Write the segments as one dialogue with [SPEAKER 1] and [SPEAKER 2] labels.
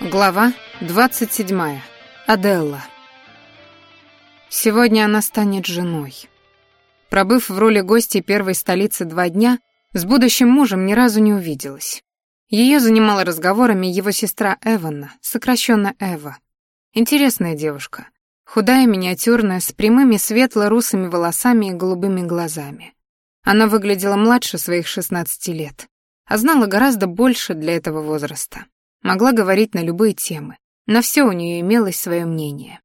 [SPEAKER 1] Глава 27. Аделла. Сегодня она станет женой. Пробыв в роли гостей первой столицы два дня, с будущим мужем ни разу не увиделась. Ее занимала разговорами его сестра Эванна, сокращенно Эва. Интересная девушка. Худая, миниатюрная, с прямыми светло-русыми волосами и голубыми глазами. Она выглядела младше своих 16 лет, а знала гораздо больше для этого возраста. Могла говорить на любые темы. На все у нее имелось свое мнение.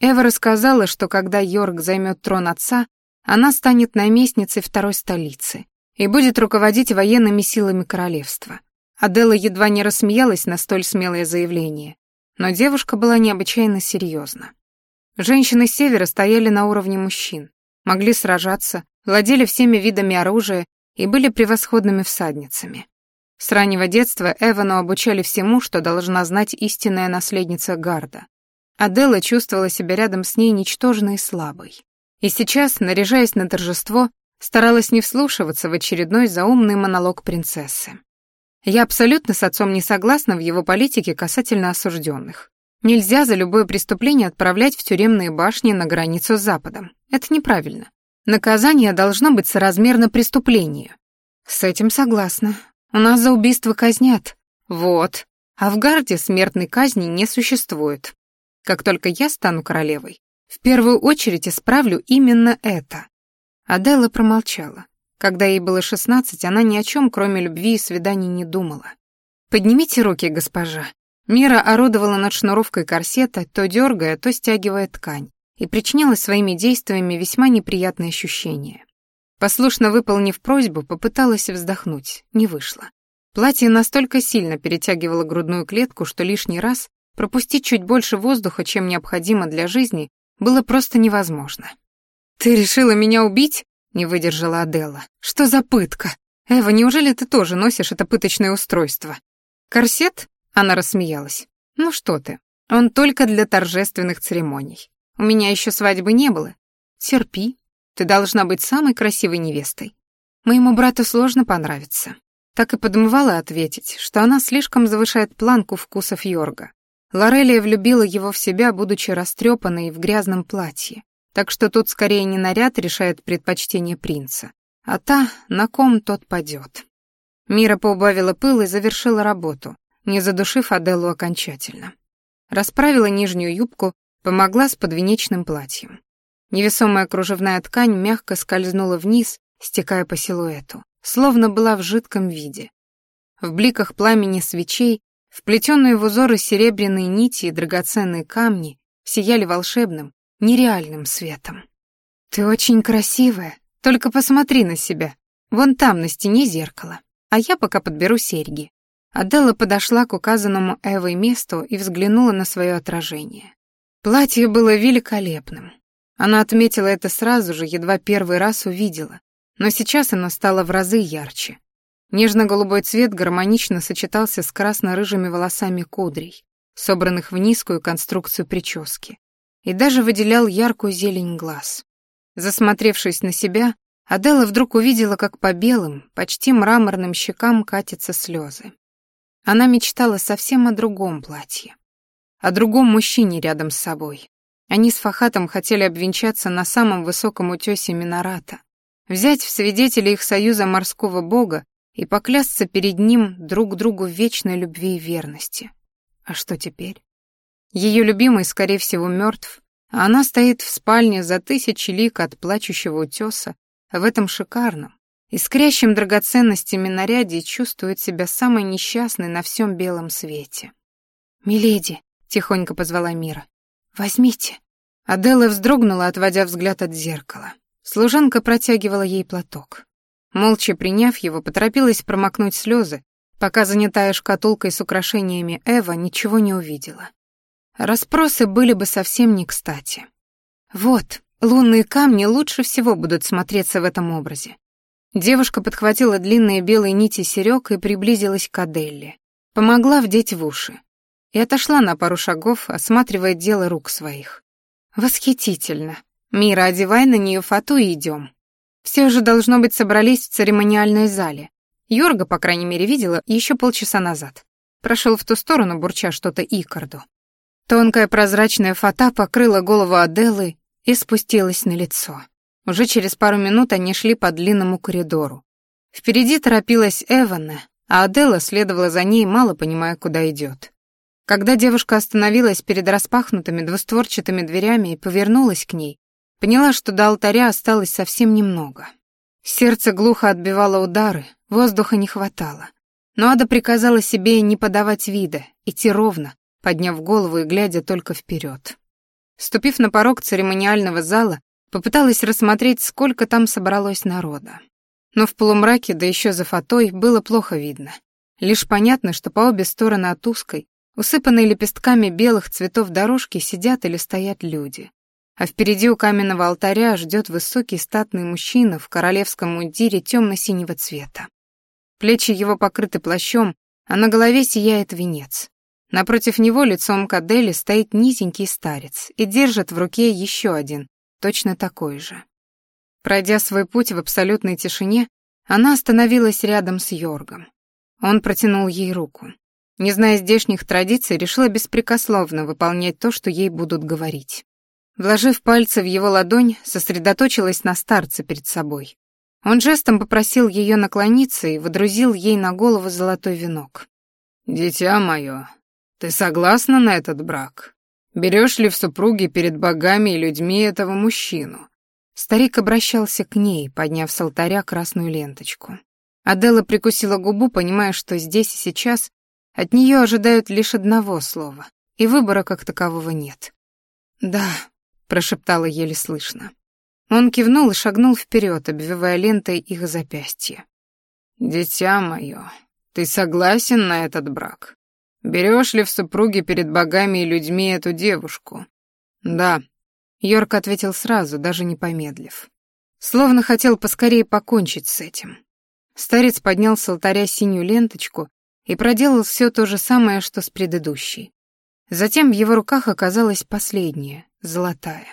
[SPEAKER 1] Эва рассказала, что когда Йорк займет трон отца, она станет наместницей второй столицы и будет руководить военными силами королевства. Адела едва не рассмеялась на столь смелое заявление, но девушка была необычайно серьезна. Женщины севера стояли на уровне мужчин, могли сражаться, владели всеми видами оружия и были превосходными всадницами. С раннего детства Эвану обучали всему, что должна знать истинная наследница Гарда. Адела чувствовала себя рядом с ней ничтожной и слабой. И сейчас, наряжаясь на торжество, старалась не вслушиваться в очередной заумный монолог принцессы. Я абсолютно с отцом не согласна в его политике касательно осужденных. Нельзя за любое преступление отправлять в тюремные башни на границу с Западом. Это неправильно. Наказание должно быть соразмерно преступлению. С этим согласна. У нас за убийство казнят. Вот. А в Гарде смертной казни не существует. Как только я стану королевой, в первую очередь исправлю именно это. Аделла промолчала. Когда ей было шестнадцать, она ни о чем, кроме любви и свиданий, не думала. «Поднимите руки, госпожа». Мира орудовала над шнуровкой корсета, то дергая, то стягивая ткань, и причиняла своими действиями весьма неприятные ощущения. Послушно выполнив просьбу, попыталась вздохнуть, не вышло. Платье настолько сильно перетягивало грудную клетку, что лишний раз пропустить чуть больше воздуха, чем необходимо для жизни, было просто невозможно. «Ты решила меня убить?» — не выдержала Аделла. «Что за пытка? Эва, неужели ты тоже носишь это пыточное устройство?» «Корсет?» — она рассмеялась. «Ну что ты, он только для торжественных церемоний. У меня еще свадьбы не было. Терпи, ты должна быть самой красивой невестой. Моему брату сложно понравиться. Так и подмывала ответить, что она слишком завышает планку вкусов Йорга. Лорелия влюбила его в себя, будучи растрепанной в грязном платье. Так что тут скорее не наряд решает предпочтение принца, а та, на ком тот падет. Мира поубавила пыл и завершила работу, не задушив Аделу окончательно. Расправила нижнюю юбку, помогла с подвенечным платьем. Невесомая кружевная ткань мягко скользнула вниз, стекая по силуэту, словно была в жидком виде. В бликах пламени свечей, вплетенные в узоры серебряные нити и драгоценные камни, сияли волшебным, нереальным светом. «Ты очень красивая, только посмотри на себя. Вон там на стене зеркало, а я пока подберу серьги». Аделла подошла к указанному Эвой месту и взглянула на свое отражение. Платье было великолепным, она отметила это сразу же, едва первый раз увидела, но сейчас оно стало в разы ярче. Нежно-голубой цвет гармонично сочетался с красно-рыжими волосами кудрей, собранных в низкую конструкцию прически, и даже выделял яркую зелень глаз. Засмотревшись на себя, Адела вдруг увидела, как по белым, почти мраморным щекам катятся слезы. Она мечтала совсем о другом платье, о другом мужчине рядом с собой, они с Фахатом хотели обвенчаться на самом высоком утёсе Минората, взять в свидетели их союза морского бога и поклясться перед ним друг другу в вечной любви и верности. А что теперь? Ее любимый, скорее всего, мертв, а она стоит в спальне за тысячи лик от плачущего утёса в этом шикарном, искрящем драгоценностями наряде и чувствует себя самой несчастной на всем белом свете. «Миледи», — тихонько позвала Мира, «Возьмите». Аделла вздрогнула, отводя взгляд от зеркала. Служанка протягивала ей платок. Молча приняв его, поторопилась промокнуть слезы, пока занятая шкатулкой с украшениями Эва ничего не увидела. Распросы были бы совсем не кстати. Вот, лунные камни лучше всего будут смотреться в этом образе. Девушка подхватила длинные белые нити серёг и приблизилась к Аделле. Помогла вдеть в уши и отошла на пару шагов, осматривая дело рук своих. «Восхитительно. Мира, одевай на нее фату и идем. Все уже, должно быть, собрались в церемониальной зале. Йорга, по крайней мере, видела еще полчаса назад. прошел в ту сторону, бурча что-то Икарду. Тонкая прозрачная фата покрыла голову Аделы и спустилась на лицо. Уже через пару минут они шли по длинному коридору. Впереди торопилась Эванна, а Адела следовала за ней, мало понимая, куда идет. Когда девушка остановилась перед распахнутыми двустворчатыми дверями и повернулась к ней, поняла, что до алтаря осталось совсем немного. Сердце глухо отбивало удары, воздуха не хватало. Но Ада приказала себе не подавать вида, идти ровно, подняв голову и глядя только вперед. Ступив на порог церемониального зала, попыталась рассмотреть, сколько там собралось народа. Но в полумраке, да еще за фатой, было плохо видно. Лишь понятно, что по обе стороны от узкой, Усыпанные лепестками белых цветов дорожки сидят или стоят люди. А впереди у каменного алтаря ждет высокий статный мужчина в королевском мундире темно-синего цвета. Плечи его покрыты плащом, а на голове сияет венец. Напротив него лицом к Адели стоит низенький старец и держит в руке еще один, точно такой же. Пройдя свой путь в абсолютной тишине, она остановилась рядом с Йоргом. Он протянул ей руку. Не зная здешних традиций, решила беспрекословно выполнять то, что ей будут говорить. Вложив пальцы в его ладонь, сосредоточилась на старце перед собой. Он жестом попросил ее наклониться и водрузил ей на голову золотой венок. «Дитя мое, ты согласна на этот брак? Берешь ли в супруги перед богами и людьми этого мужчину?» Старик обращался к ней, подняв с алтаря красную ленточку. Адела прикусила губу, понимая, что здесь и сейчас от нее ожидают лишь одного слова, и выбора как такового нет. «Да», — прошептала еле слышно. Он кивнул и шагнул вперед, обвивая лентой их запястье. «Дитя мое, ты согласен на этот брак? Берешь ли в супруги перед богами и людьми эту девушку?» «Да», — Йорк ответил сразу, даже не помедлив. Словно хотел поскорее покончить с этим. Старец поднял с алтаря синюю ленточку и проделал все то же самое, что с предыдущей. Затем в его руках оказалась последняя, золотая.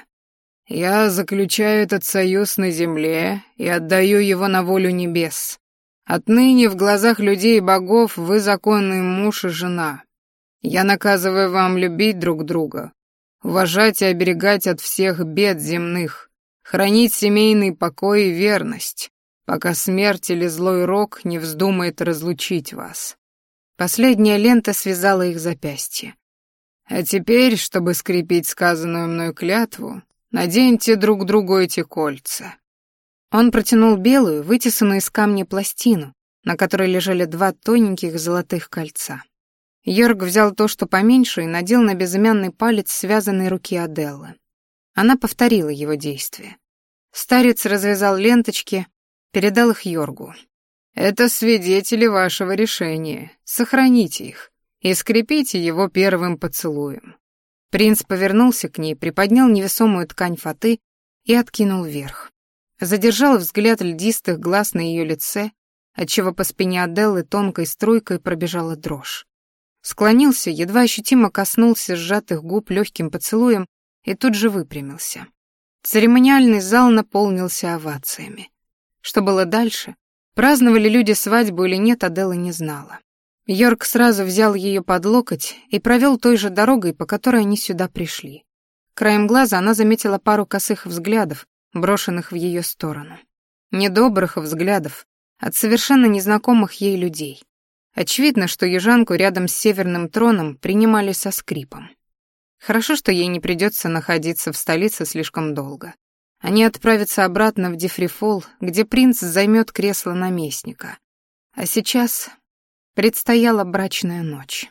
[SPEAKER 1] «Я заключаю этот союз на земле и отдаю его на волю небес. Отныне в глазах людей и богов вы законный муж и жена. Я наказываю вам любить друг друга, уважать и оберегать от всех бед земных, хранить семейный покой и верность, пока смерть или злой рок не вздумает разлучить вас. Последняя лента связала их запястья. «А теперь, чтобы скрепить сказанную мной клятву, наденьте друг другу эти кольца». Он протянул белую, вытесанную из камня пластину, на которой лежали два тоненьких золотых кольца. Йорг взял то, что поменьше, и надел на безымянный палец связанной руки Аделлы. Она повторила его действие. Старец развязал ленточки, передал их Йоргу. Это свидетели вашего решения. Сохраните их и скрепите его первым поцелуем. Принц повернулся к ней, приподнял невесомую ткань фаты и откинул вверх. Задержал взгляд льдистых глаз на ее лице, отчего по спине Аделлы тонкой струйкой пробежала дрожь. Склонился, едва ощутимо коснулся сжатых губ легким поцелуем и тут же выпрямился. Церемониальный зал наполнился овациями. Что было дальше, Праздновали люди свадьбу или нет, Адела не знала. Йорк сразу взял ее под локоть и провел той же дорогой, по которой они сюда пришли. Краем глаза она заметила пару косых взглядов, брошенных в ее сторону. Недобрых взглядов от совершенно незнакомых ей людей. Очевидно, что южанку рядом с северным троном принимали со скрипом. Хорошо, что ей не придется находиться в столице слишком долго. Они отправятся обратно в Дифрифол, где принц займет кресло наместника. А сейчас предстояла брачная ночь.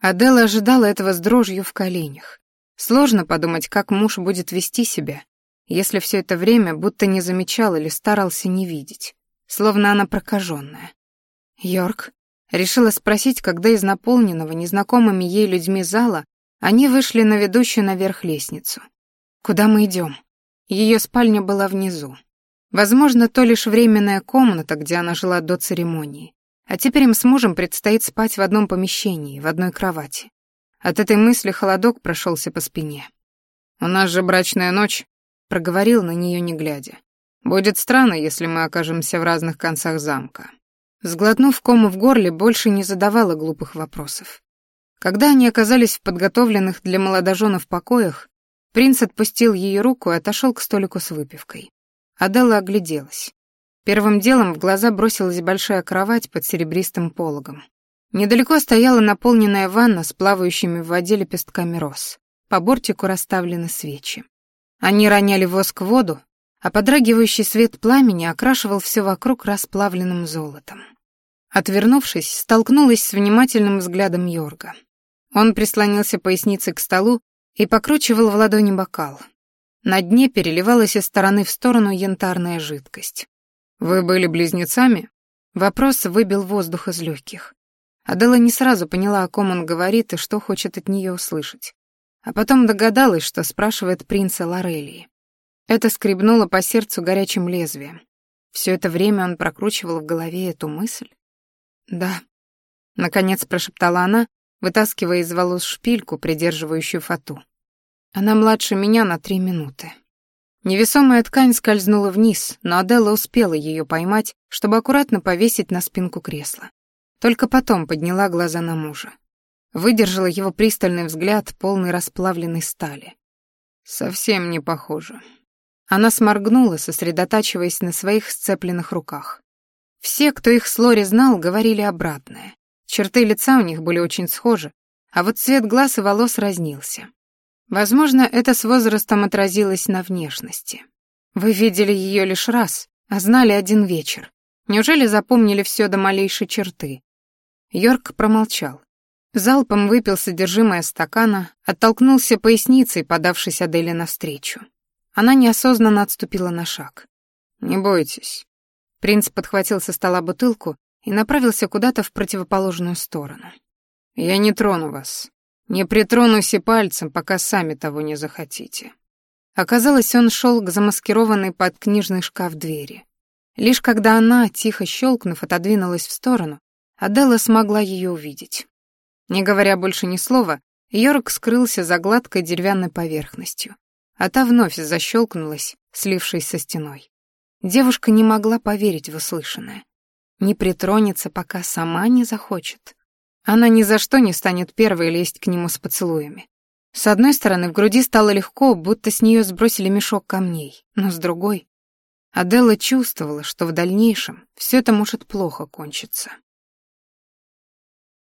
[SPEAKER 1] Адела ожидала этого с дрожью в коленях. Сложно подумать, как муж будет вести себя, если все это время будто не замечал или старался не видеть, словно она прокаженная. Йорк решила спросить, когда из наполненного незнакомыми ей людьми зала они вышли на ведущую наверх лестницу. «Куда мы идем? Ее спальня была внизу. Возможно, то лишь временная комната, где она жила до церемонии. А теперь им с мужем предстоит спать в одном помещении, в одной кровати. От этой мысли холодок прошелся по спине. «У нас же брачная ночь», — проговорил на нее не глядя. «Будет странно, если мы окажемся в разных концах замка». Сглотнув кому в горле, больше не задавала глупых вопросов. Когда они оказались в подготовленных для молодоженов покоях, принц отпустил ее руку и отошел к столику с выпивкой. Адела огляделась. Первым делом в глаза бросилась большая кровать под серебристым пологом. Недалеко стояла наполненная ванна с плавающими в воде лепестками роз. По бортику расставлены свечи. Они роняли воск в воду, а подрагивающий свет пламени окрашивал все вокруг расплавленным золотом. Отвернувшись, столкнулась с внимательным взглядом Йорга. Он прислонился поясницей к столу и покручивал в ладони бокал. На дне переливалась из стороны в сторону янтарная жидкость. «Вы были близнецами?» Вопрос выбил воздух из легких. Адела не сразу поняла, о ком он говорит и что хочет от нее услышать. А потом догадалась, что спрашивает принца Лорелии. Это скребнуло по сердцу горячим лезвием. Все это время он прокручивал в голове эту мысль. «Да», — наконец прошептала она, вытаскивая из волос шпильку, придерживающую фату. Она младше меня на три минуты. Невесомая ткань скользнула вниз, но Аделла успела ее поймать, чтобы аккуратно повесить на спинку кресла. Только потом подняла глаза на мужа. Выдержала его пристальный взгляд, полный расплавленной стали. Совсем не похоже. Она сморгнула, сосредотачиваясь на своих сцепленных руках. Все, кто их с Лори знал, говорили обратное. Черты лица у них были очень схожи, а вот цвет глаз и волос разнился. Возможно, это с возрастом отразилось на внешности. Вы видели ее лишь раз, а знали один вечер. Неужели запомнили все до малейшей черты? Йорк промолчал. Залпом выпил содержимое стакана, оттолкнулся поясницей, подавшись Аделе навстречу. Она неосознанно отступила на шаг. «Не бойтесь». Принц подхватил со стола бутылку и направился куда-то в противоположную сторону. «Я не трону вас. Не притронусь и пальцем, пока сами того не захотите». Оказалось, он шел к замаскированной под книжный шкаф двери. Лишь когда она, тихо щелкнув, отодвинулась в сторону, Аделла смогла ее увидеть. Не говоря больше ни слова, Йорк скрылся за гладкой деревянной поверхностью а та вновь защелкнулась, слившись со стеной. Девушка не могла поверить в услышанное. Не притронется, пока сама не захочет. Она ни за что не станет первой лезть к нему с поцелуями. С одной стороны, в груди стало легко, будто с нее сбросили мешок камней, но с другой... Аделла чувствовала, что в дальнейшем все это может плохо кончиться.